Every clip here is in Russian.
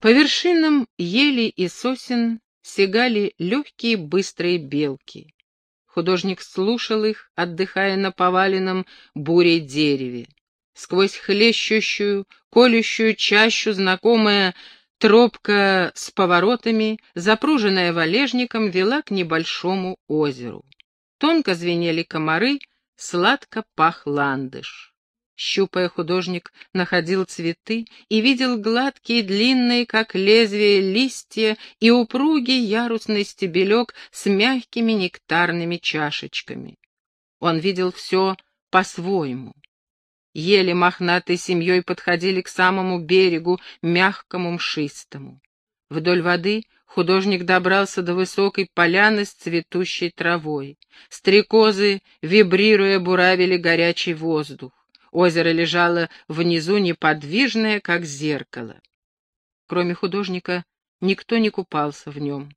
По вершинам ели и сосен сигали легкие быстрые белки. Художник слушал их, отдыхая на поваленном бурей дереве. Сквозь хлещущую, колющую чащу знакомая тропка с поворотами, запруженная валежником, вела к небольшому озеру. Тонко звенели комары, сладко пах ландыш. Щупая, художник находил цветы и видел гладкие, длинные, как лезвие, листья и упругий ярусный стебелек с мягкими нектарными чашечками. Он видел все по-своему. Еле мохнатой семьей подходили к самому берегу, мягкому, мшистому. Вдоль воды художник добрался до высокой поляны с цветущей травой. Стрекозы, вибрируя, буравили горячий воздух. Озеро лежало внизу неподвижное, как зеркало. Кроме художника, никто не купался в нем.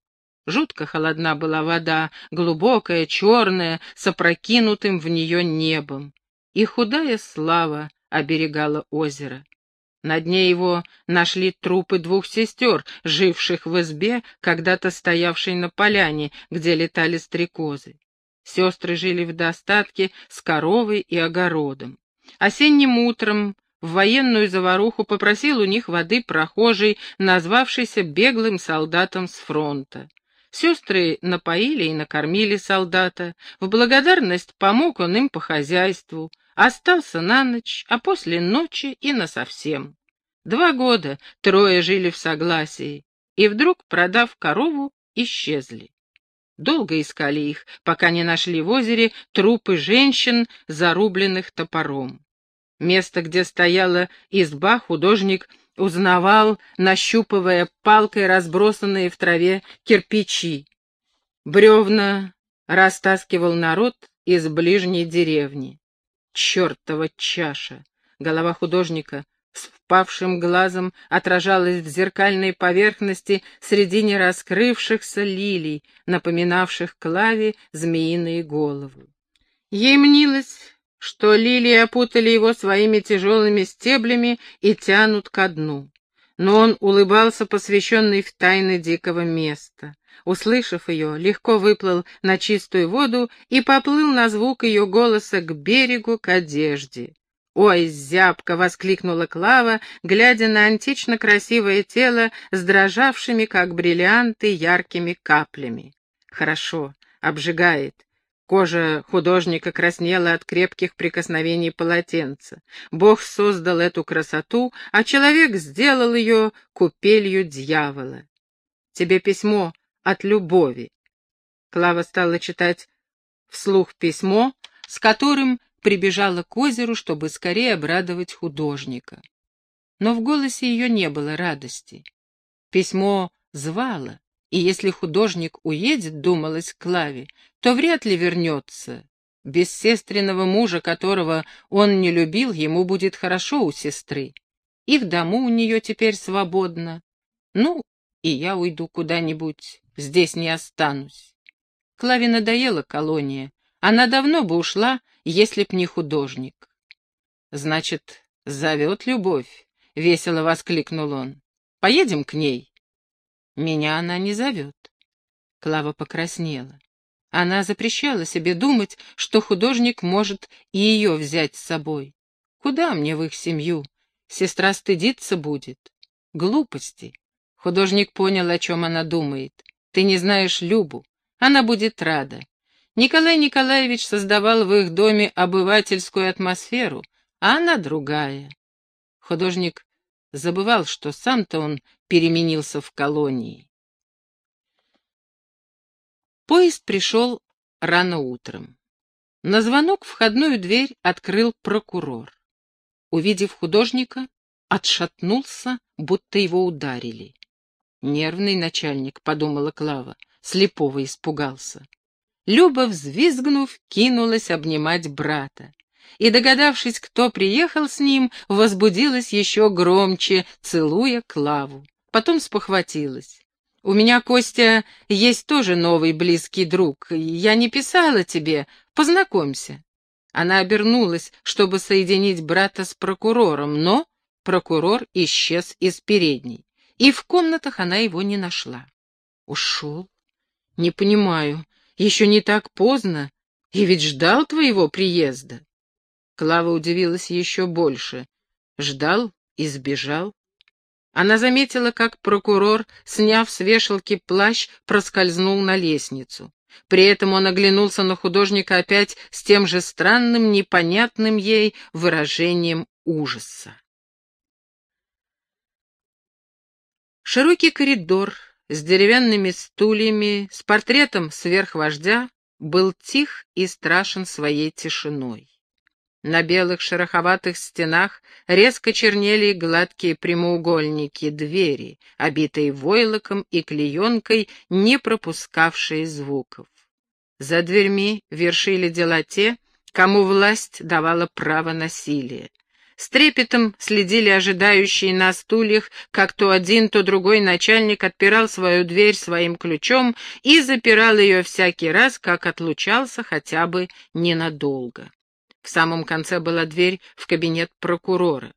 Жутко холодна была вода, глубокая, черная, с опрокинутым в нее небом. И худая слава оберегала озеро. На дне его нашли трупы двух сестер, живших в избе, когда-то стоявшей на поляне, где летали стрекозы. Сестры жили в достатке с коровой и огородом. Осенним утром в военную заваруху попросил у них воды прохожий, назвавшийся беглым солдатом с фронта. Сестры напоили и накормили солдата. В благодарность помог он им по хозяйству. Остался на ночь, а после ночи и насовсем. Два года трое жили в согласии, и вдруг, продав корову, исчезли. Долго искали их, пока не нашли в озере трупы женщин, зарубленных топором. Место, где стояла изба, художник узнавал, нащупывая палкой разбросанные в траве кирпичи. Бревна растаскивал народ из ближней деревни. Чертова чаша! Голова художника с впавшим глазом отражалась в зеркальной поверхности среди нераскрывшихся лилий, напоминавших Клаве змеиные головы. Ей мнилось, что лилии опутали его своими тяжелыми стеблями и тянут ко дну. Но он улыбался, посвященный в тайны дикого места. Услышав ее, легко выплыл на чистую воду и поплыл на звук ее голоса к берегу, к одежде. «Ой, зябко!» — воскликнула Клава, глядя на антично красивое тело с дрожавшими, как бриллианты, яркими каплями. «Хорошо, обжигает. Кожа художника краснела от крепких прикосновений полотенца. Бог создал эту красоту, а человек сделал ее купелью дьявола. «Тебе письмо от любови». Клава стала читать вслух письмо, с которым прибежала к озеру, чтобы скорее обрадовать художника. Но в голосе ее не было радости. Письмо звало, и если художник уедет, думалось Клаве, то вряд ли вернется. Без сестренного мужа, которого он не любил, ему будет хорошо у сестры. И в дому у нее теперь свободно. Ну, и я уйду куда-нибудь, здесь не останусь. Клаве надоела колония. Она давно бы ушла, если б не художник. Значит, зовет любовь, — весело воскликнул он. Поедем к ней. Меня она не зовет. Клава покраснела. Она запрещала себе думать, что художник может и ее взять с собой. Куда мне в их семью? Сестра стыдиться будет. Глупости. Художник понял, о чем она думает. Ты не знаешь Любу. Она будет рада. Николай Николаевич создавал в их доме обывательскую атмосферу, а она другая. Художник забывал, что сам-то он переменился в колонии. Поезд пришел рано утром. На звонок входную дверь открыл прокурор. Увидев художника, отшатнулся, будто его ударили. «Нервный начальник», — подумала Клава, слепого испугался. Люба, взвизгнув, кинулась обнимать брата и, догадавшись, кто приехал с ним, возбудилась еще громче, целуя Клаву. Потом спохватилась. «У меня, Костя, есть тоже новый близкий друг. Я не писала тебе. Познакомься». Она обернулась, чтобы соединить брата с прокурором, но прокурор исчез из передней. и в комнатах она его не нашла. Ушел? Не понимаю, еще не так поздно, и ведь ждал твоего приезда. Клава удивилась еще больше. Ждал и сбежал. Она заметила, как прокурор, сняв с вешалки плащ, проскользнул на лестницу. При этом он оглянулся на художника опять с тем же странным, непонятным ей выражением ужаса. Широкий коридор с деревянными стульями, с портретом сверхвождя, был тих и страшен своей тишиной. На белых шероховатых стенах резко чернели гладкие прямоугольники, двери, обитые войлоком и клеенкой, не пропускавшие звуков. За дверьми вершили дела те, кому власть давала право насилия. С трепетом следили ожидающие на стульях, как то один, то другой начальник отпирал свою дверь своим ключом и запирал ее всякий раз, как отлучался хотя бы ненадолго. В самом конце была дверь в кабинет прокурора.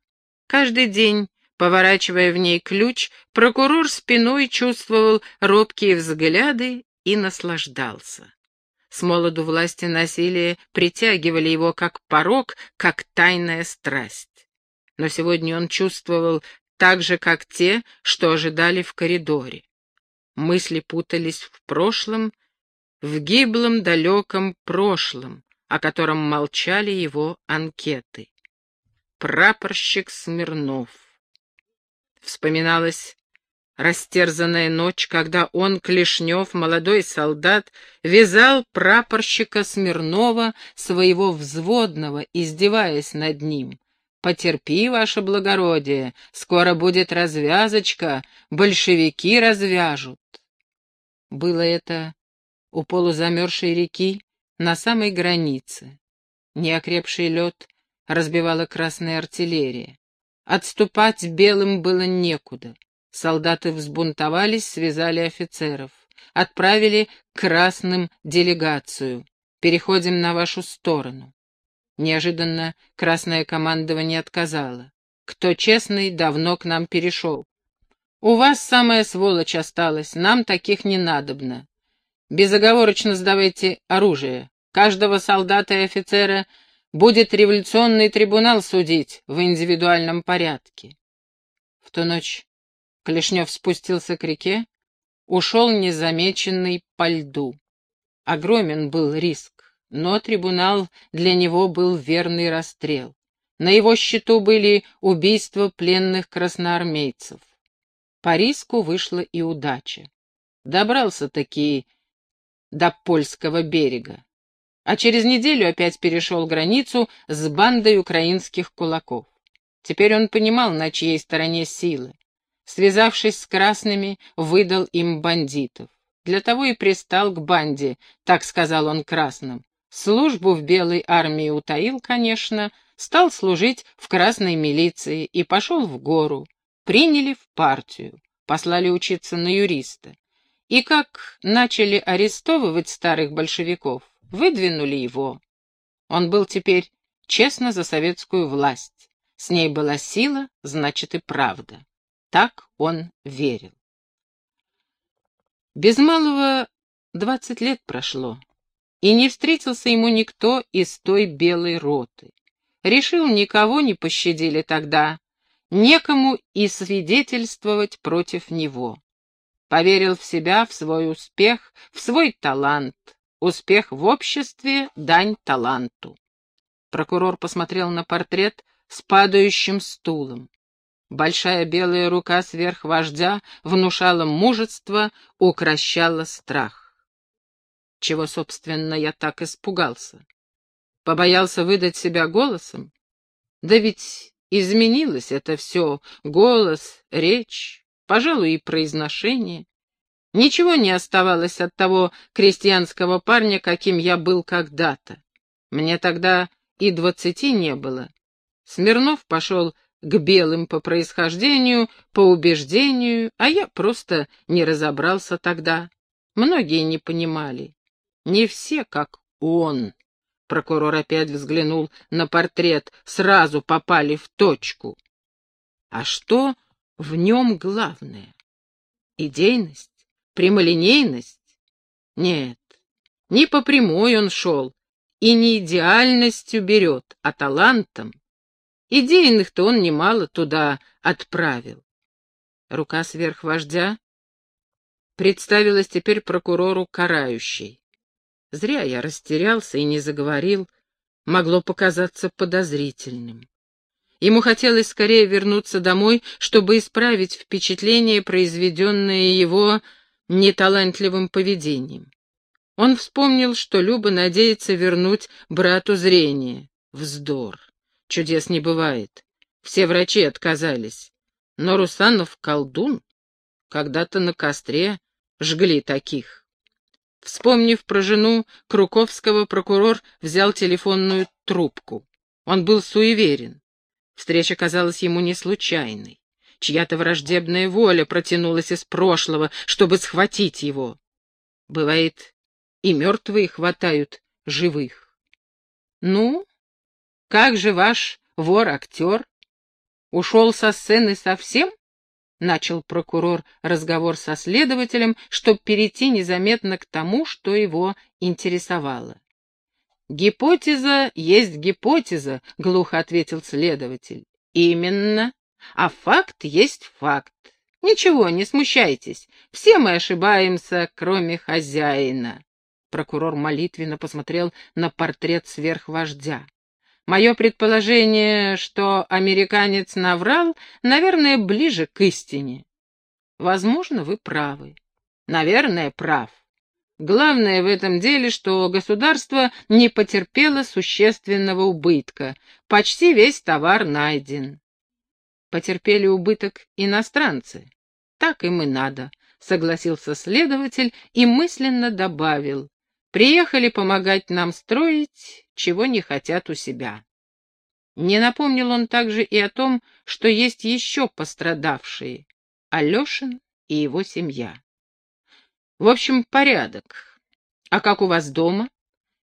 Каждый день, поворачивая в ней ключ, прокурор спиной чувствовал робкие взгляды и наслаждался. С молоду власти насилие притягивали его как порог, как тайная страсть. Но сегодня он чувствовал так же, как те, что ожидали в коридоре. Мысли путались в прошлом, в гиблом далеком прошлом, о котором молчали его анкеты. Прапорщик Смирнов. Вспоминалась растерзанная ночь, когда он, Клешнев, молодой солдат, вязал прапорщика Смирнова, своего взводного, издеваясь над ним. «Потерпи, ваше благородие, скоро будет развязочка, большевики развяжут». Было это у полузамерзшей реки, на самой границе. Неокрепший лед разбивала красная артиллерия. Отступать белым было некуда. Солдаты взбунтовались, связали офицеров. Отправили красным делегацию. Переходим на вашу сторону. Неожиданно красное командование отказало. Кто честный, давно к нам перешел. У вас самая сволочь осталась, нам таких не надобно. Безоговорочно сдавайте оружие. Каждого солдата и офицера будет революционный трибунал судить в индивидуальном порядке. В ту ночь Клешнев спустился к реке, ушел незамеченный по льду. Огромен был риск, но трибунал для него был верный расстрел. На его счету были убийства пленных красноармейцев. По риску вышла и удача. Добрался-таки до польского берега. А через неделю опять перешел границу с бандой украинских кулаков. Теперь он понимал, на чьей стороне силы. Связавшись с красными, выдал им бандитов. Для того и пристал к банде, так сказал он красным. Службу в белой армии утаил, конечно, стал служить в красной милиции и пошел в гору. Приняли в партию, послали учиться на юриста. И как начали арестовывать старых большевиков, выдвинули его. Он был теперь честно за советскую власть. С ней была сила, значит и правда. Так он верил. Без малого двадцать лет прошло, и не встретился ему никто из той белой роты. Решил, никого не пощадили тогда, некому и свидетельствовать против него. Поверил в себя, в свой успех, в свой талант. Успех в обществе — дань таланту. Прокурор посмотрел на портрет с падающим стулом. Большая белая рука сверх вождя внушала мужество, укращала страх. Чего, собственно, я так испугался? Побоялся выдать себя голосом? Да ведь изменилось это все — голос, речь, пожалуй, и произношение. Ничего не оставалось от того крестьянского парня, каким я был когда-то. Мне тогда и двадцати не было. Смирнов пошел к белым по происхождению, по убеждению, а я просто не разобрался тогда. Многие не понимали. Не все, как он. Прокурор опять взглянул на портрет, сразу попали в точку. А что в нем главное? Идейность? Прямолинейность? Нет, не по прямой он шел, и не идеальностью берет, а талантом. Идейных-то он немало туда отправил. Рука сверхвождя представилась теперь прокурору карающей. Зря я растерялся и не заговорил, могло показаться подозрительным. Ему хотелось скорее вернуться домой, чтобы исправить впечатление, произведенное его неталантливым поведением. Он вспомнил, что Люба надеется вернуть брату зрение. Вздор. Чудес не бывает. Все врачи отказались. Но Русанов колдун. Когда-то на костре жгли таких. Вспомнив про жену Круковского, прокурор взял телефонную трубку. Он был суеверен. Встреча казалась ему не случайной. Чья-то враждебная воля протянулась из прошлого, чтобы схватить его. Бывает, и мертвые хватают живых. Ну, как же ваш вор-актер? Ушел со сцены совсем? Начал прокурор разговор со следователем, чтобы перейти незаметно к тому, что его интересовало. «Гипотеза есть гипотеза», — глухо ответил следователь. «Именно. А факт есть факт. Ничего, не смущайтесь. Все мы ошибаемся, кроме хозяина». Прокурор молитвенно посмотрел на портрет сверхвождя. Мое предположение, что американец наврал, наверное, ближе к истине. Возможно, вы правы. Наверное, прав. Главное в этом деле, что государство не потерпело существенного убытка. Почти весь товар найден. Потерпели убыток иностранцы. Так им и надо, согласился следователь и мысленно добавил. Приехали помогать нам строить, чего не хотят у себя. Не напомнил он также и о том, что есть еще пострадавшие — Алешин и его семья. В общем, порядок. А как у вас дома?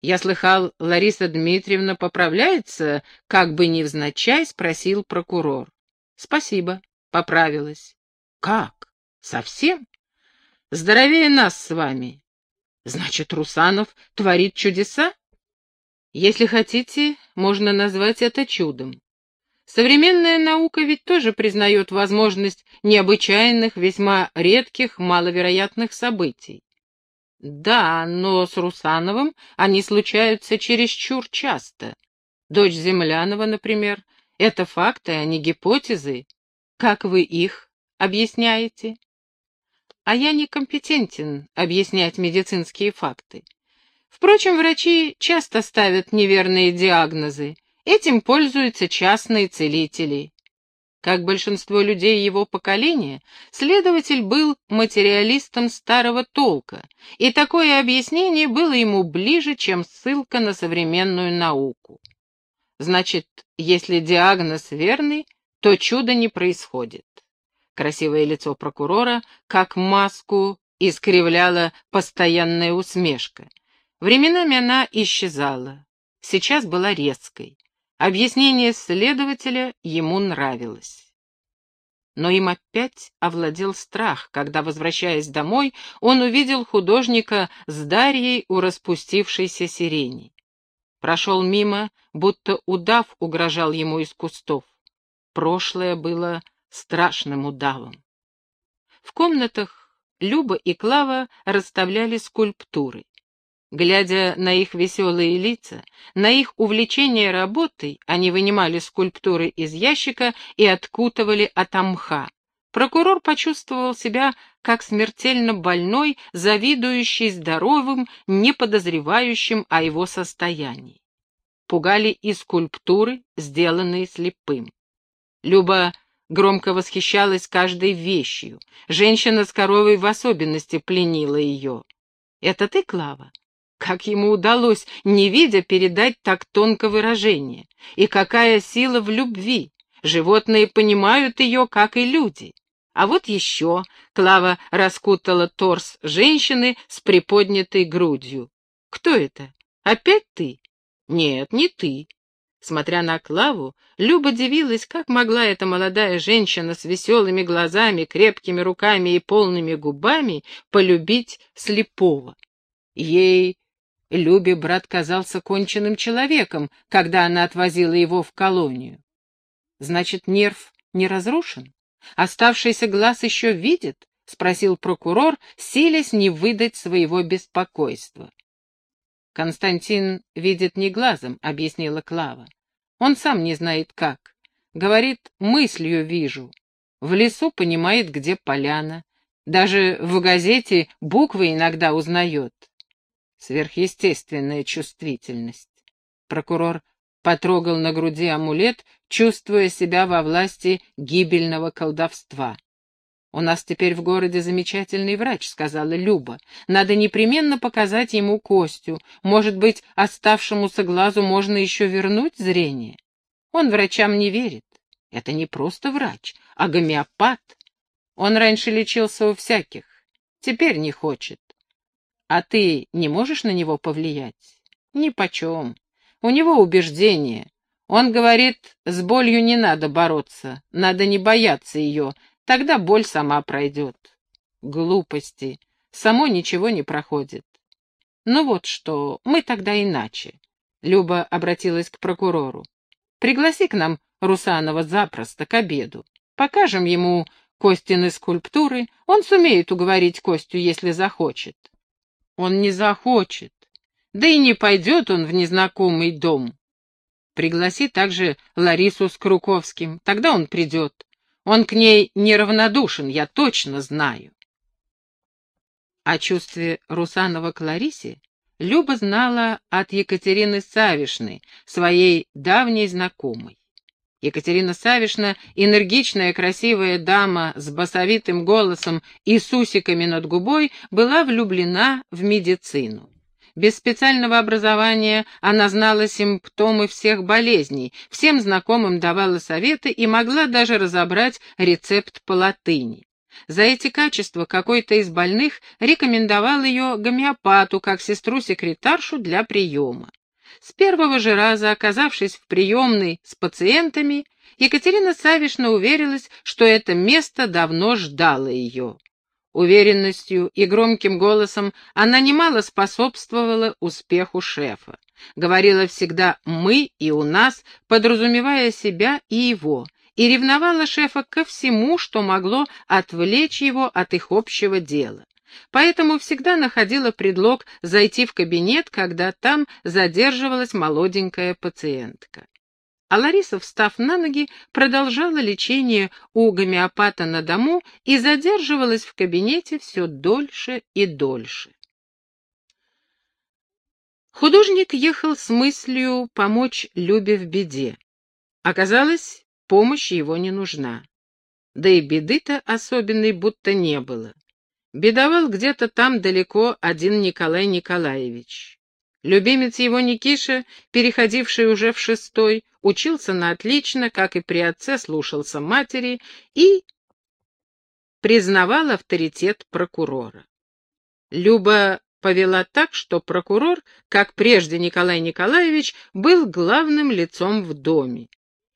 Я слыхал, Лариса Дмитриевна поправляется, как бы невзначай, спросил прокурор. Спасибо, поправилась. Как? Совсем? Здоровее нас с вами. Значит, Русанов творит чудеса? Если хотите, можно назвать это чудом. Современная наука ведь тоже признает возможность необычайных, весьма редких, маловероятных событий. Да, но с Русановым они случаются чересчур часто. Дочь Землянова, например, это факты, а не гипотезы. Как вы их объясняете? А я некомпетентен объяснять медицинские факты. Впрочем, врачи часто ставят неверные диагнозы. Этим пользуются частные целители. Как большинство людей его поколения, следователь был материалистом старого толка, и такое объяснение было ему ближе, чем ссылка на современную науку. Значит, если диагноз верный, то чудо не происходит. Красивое лицо прокурора, как маску, искривляла постоянная усмешка. Временами она исчезала. Сейчас была резкой. Объяснение следователя ему нравилось. Но им опять овладел страх, когда, возвращаясь домой, он увидел художника с Дарьей у распустившейся сирени. Прошел мимо, будто удав угрожал ему из кустов. Прошлое было страшным удавом. В комнатах Люба и Клава расставляли скульптуры. Глядя на их веселые лица, на их увлечение работой, они вынимали скульптуры из ящика и откутывали от мха. Прокурор почувствовал себя как смертельно больной, завидующий здоровым, не подозревающим о его состоянии. Пугали и скульптуры, сделанные слепым. Люба громко восхищалась каждой вещью. Женщина с коровой в особенности пленила ее. «Это ты, Клава?» Как ему удалось, не видя, передать так тонко выражение? И какая сила в любви! Животные понимают ее, как и люди. А вот еще Клава раскутала торс женщины с приподнятой грудью. «Кто это? Опять ты?» «Нет, не ты. Смотря на Клаву, Люба дивилась, как могла эта молодая женщина с веселыми глазами, крепкими руками и полными губами полюбить слепого. Ей, Любе, брат казался конченным человеком, когда она отвозила его в колонию. Значит, нерв не разрушен? Оставшийся глаз еще видит? — спросил прокурор, силясь не выдать своего беспокойства. «Константин видит не глазом», — объяснила Клава. «Он сам не знает как. Говорит, мыслью вижу. В лесу понимает, где поляна. Даже в газете буквы иногда узнает. Сверхъестественная чувствительность». Прокурор потрогал на груди амулет, чувствуя себя во власти гибельного колдовства. «У нас теперь в городе замечательный врач», — сказала Люба. «Надо непременно показать ему Костю. Может быть, оставшемуся глазу можно еще вернуть зрение?» Он врачам не верит. Это не просто врач, а гомеопат. Он раньше лечился у всяких, теперь не хочет. А ты не можешь на него повлиять? Ни почем. У него убеждение. Он говорит, с болью не надо бороться, надо не бояться ее, Тогда боль сама пройдет. Глупости. Само ничего не проходит. Ну вот что, мы тогда иначе. Люба обратилась к прокурору. Пригласи к нам Русанова запросто, к обеду. Покажем ему Костины скульптуры. Он сумеет уговорить Костю, если захочет. Он не захочет. Да и не пойдет он в незнакомый дом. Пригласи также Ларису с Круковским. Тогда он придет. Он к ней неравнодушен, я точно знаю. О чувстве Русанова к Ларисе Люба знала от Екатерины Савишны, своей давней знакомой. Екатерина Савишна, энергичная, красивая дама с басовитым голосом и сусиками над губой, была влюблена в медицину. Без специального образования она знала симптомы всех болезней, всем знакомым давала советы и могла даже разобрать рецепт по латыни. За эти качества какой-то из больных рекомендовал ее гомеопату как сестру-секретаршу для приема. С первого же раза, оказавшись в приемной с пациентами, Екатерина Савишна уверилась, что это место давно ждало ее. Уверенностью и громким голосом она немало способствовала успеху шефа. Говорила всегда «мы» и «у нас», подразумевая себя и его, и ревновала шефа ко всему, что могло отвлечь его от их общего дела. Поэтому всегда находила предлог зайти в кабинет, когда там задерживалась молоденькая пациентка. А Лариса, встав на ноги, продолжала лечение у гомеопата на дому и задерживалась в кабинете все дольше и дольше. Художник ехал с мыслью помочь Любе в беде. Оказалось, помощь его не нужна. Да и беды-то особенной будто не было. Бедовал где-то там далеко один Николай Николаевич. Любимец его Никиша, переходивший уже в шестой, учился на отлично, как и при отце слушался матери и признавал авторитет прокурора. Люба повела так, что прокурор, как прежде Николай Николаевич, был главным лицом в доме.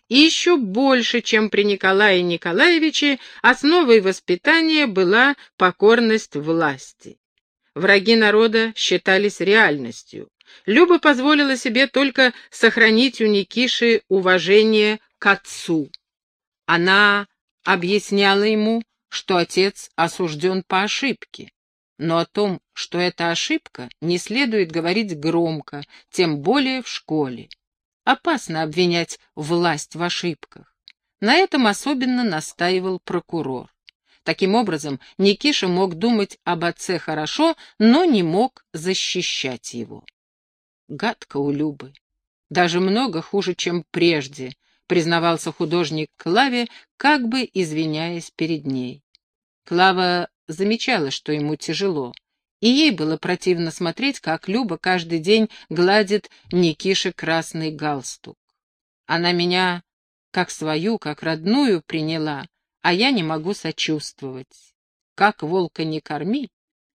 И еще больше, чем при Николае Николаевиче, основой воспитания была покорность власти. Враги народа считались реальностью. Люба позволила себе только сохранить у Никиши уважение к отцу. Она объясняла ему, что отец осужден по ошибке. Но о том, что это ошибка, не следует говорить громко, тем более в школе. Опасно обвинять власть в ошибках. На этом особенно настаивал прокурор. Таким образом, Никиша мог думать об отце хорошо, но не мог защищать его. Гадко у Любы. Даже много хуже, чем прежде, признавался художник Клаве, как бы извиняясь перед ней. Клава замечала, что ему тяжело, и ей было противно смотреть, как Люба каждый день гладит Никише красный галстук. Она меня как свою, как родную приняла, а я не могу сочувствовать. Как волка не корми.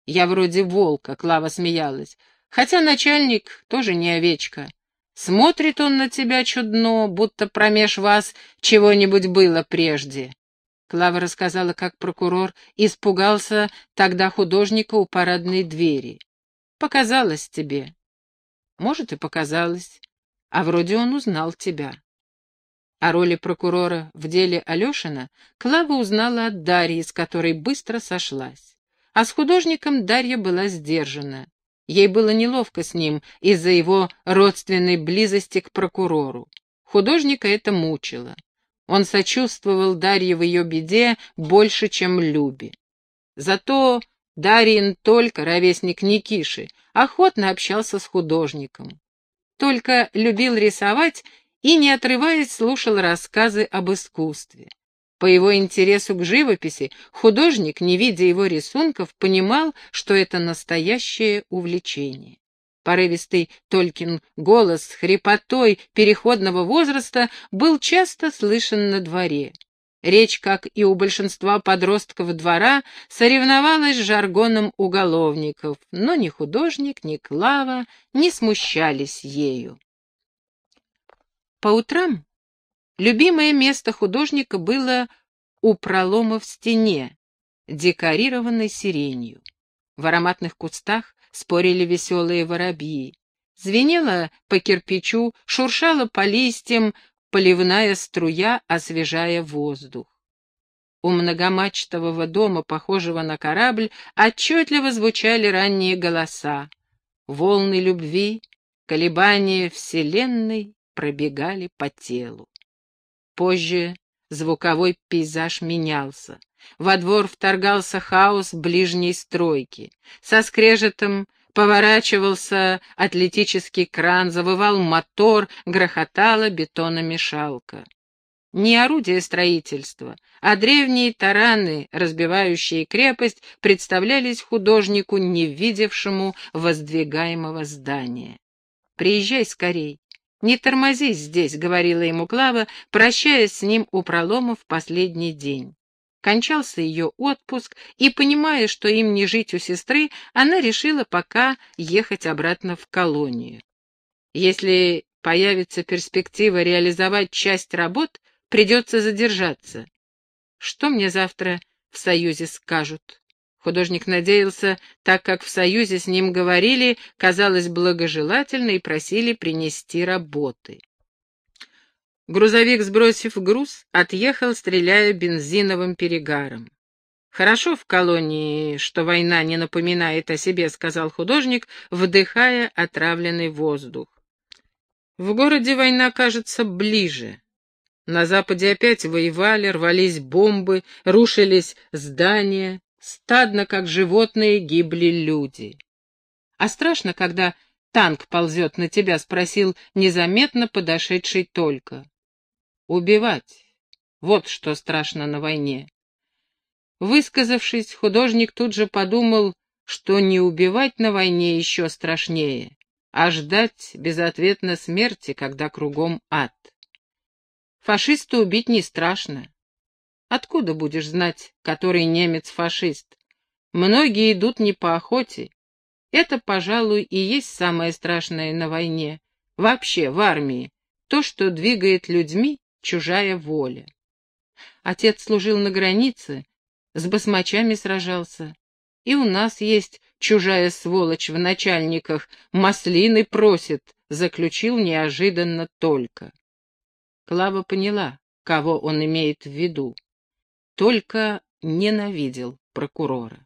Я вроде волка, Клава смеялась, Хотя начальник тоже не овечка. Смотрит он на тебя чудно, будто промеж вас чего-нибудь было прежде. Клава рассказала, как прокурор испугался тогда художника у парадной двери. Показалось тебе. Может, и показалось. А вроде он узнал тебя. О роли прокурора в деле Алешина Клава узнала от Дарьи, с которой быстро сошлась. А с художником Дарья была сдержана. Ей было неловко с ним из-за его родственной близости к прокурору. Художника это мучило. Он сочувствовал Дарье в ее беде больше, чем Любе. Зато Дарьин только, ровесник Никиши, охотно общался с художником. Только любил рисовать и, не отрываясь, слушал рассказы об искусстве. По его интересу к живописи художник, не видя его рисунков, понимал, что это настоящее увлечение. Порывистый Толькин голос с хрипотой переходного возраста был часто слышен на дворе. Речь, как и у большинства подростков двора, соревновалась с жаргоном уголовников, но ни художник, ни Клава не смущались ею. По утрам Любимое место художника было у пролома в стене, декорированной сиренью. В ароматных кустах спорили веселые воробьи. Звенела по кирпичу, шуршала по листьям поливная струя, освежая воздух. У многомачтового дома, похожего на корабль, отчетливо звучали ранние голоса. Волны любви, колебания вселенной пробегали по телу. Позже звуковой пейзаж менялся. Во двор вторгался хаос ближней стройки. Со скрежетом поворачивался атлетический кран, завывал мотор, грохотала бетономешалка. Не орудие строительства, а древние тараны, разбивающие крепость, представлялись художнику, не видевшему воздвигаемого здания. «Приезжай скорей, «Не тормозись здесь», — говорила ему Клава, прощаясь с ним у пролома в последний день. Кончался ее отпуск, и, понимая, что им не жить у сестры, она решила пока ехать обратно в колонию. Если появится перспектива реализовать часть работ, придется задержаться. Что мне завтра в Союзе скажут? Художник надеялся, так как в Союзе с ним говорили, казалось благожелательно и просили принести работы. Грузовик, сбросив груз, отъехал, стреляя бензиновым перегаром. «Хорошо в колонии, что война не напоминает о себе», — сказал художник, вдыхая отравленный воздух. «В городе война кажется ближе. На западе опять воевали, рвались бомбы, рушились здания, Стадно, как животные, гибли люди. А страшно, когда танк ползет на тебя, спросил незаметно подошедший только. Убивать. Вот что страшно на войне. Высказавшись, художник тут же подумал, что не убивать на войне еще страшнее, а ждать безответно смерти, когда кругом ад. Фашиста убить не страшно. Откуда будешь знать, который немец-фашист? Многие идут не по охоте. Это, пожалуй, и есть самое страшное на войне. Вообще, в армии. То, что двигает людьми, чужая воля. Отец служил на границе, с басмачами сражался. И у нас есть чужая сволочь в начальниках, маслины просит, заключил неожиданно только. Клава поняла, кого он имеет в виду только ненавидел прокурора.